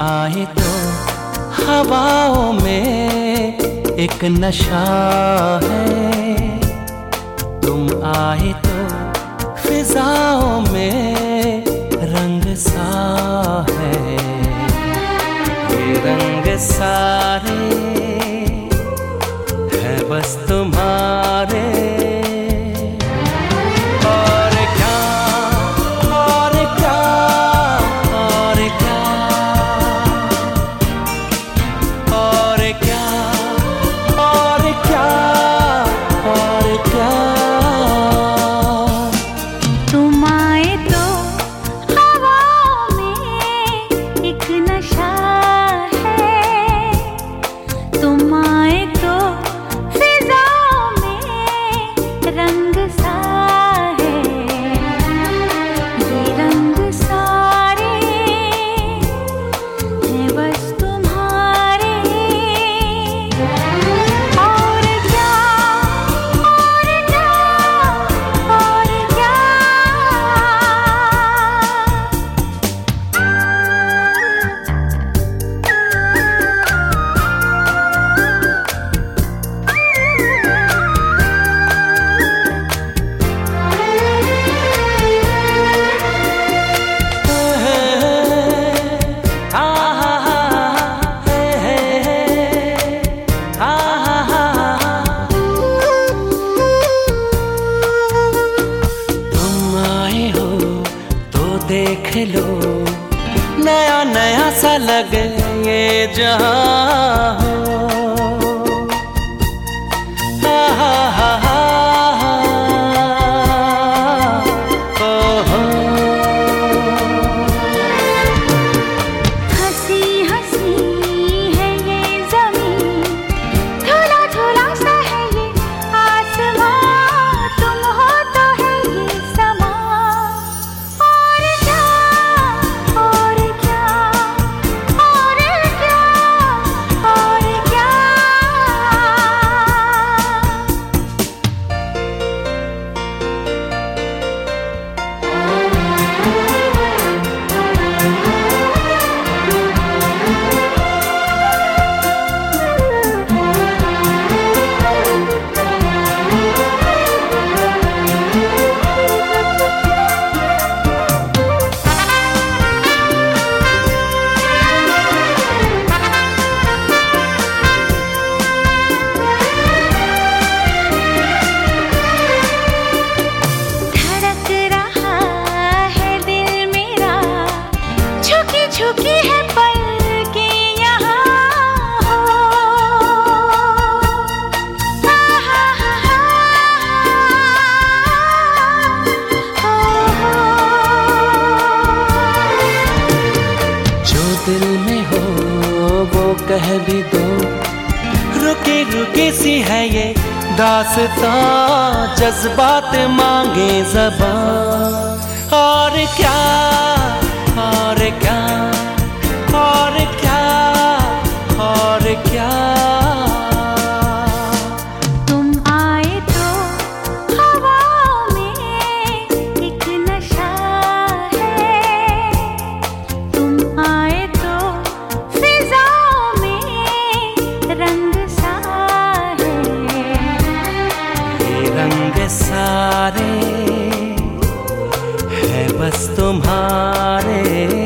आए तो हवाओं में एक नशा है। तुम आए तो फिजाओं में रंग सा है। ये रंग सारे है बस तुम्हारे नया नया सा लगे ये जहाँ दिल में हो, वो कह भी दो। रुकी रुकी सी है ये दासता, जज्बात मांगे जबान। और क्या तुम्हारे